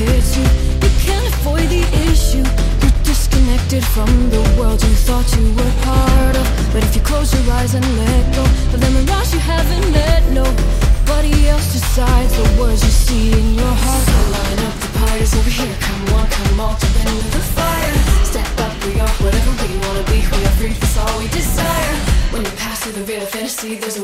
you. You can't avoid the issue. You're disconnected from the world you thought you were part of. But if you close your eyes and let go of the mirage you haven't met nobody else decides the words you see in your heart. So line up the parties over here. Come on, come on, jump into the fire. Step up, we are whatever we wanna be. We are free, that's all we desire. When you pass through the veil of fantasy, there's a